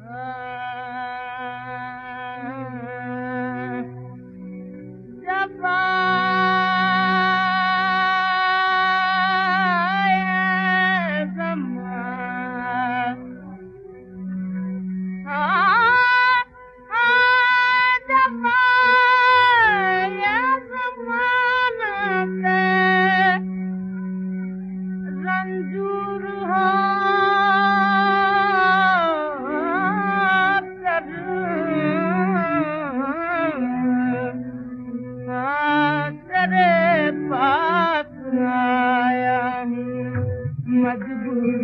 آه.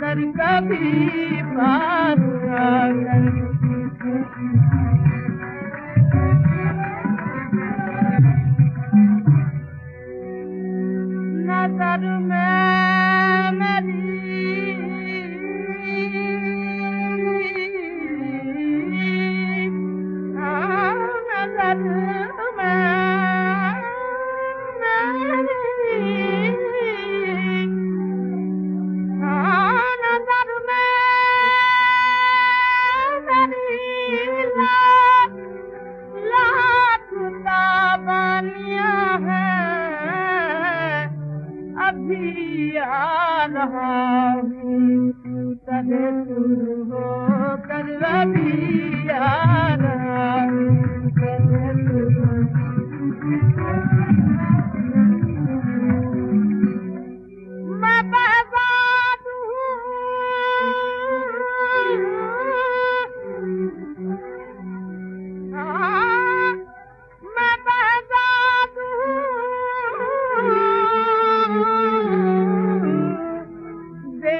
कर कभी पास आकर नजर में रहा हूँ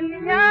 Yeah.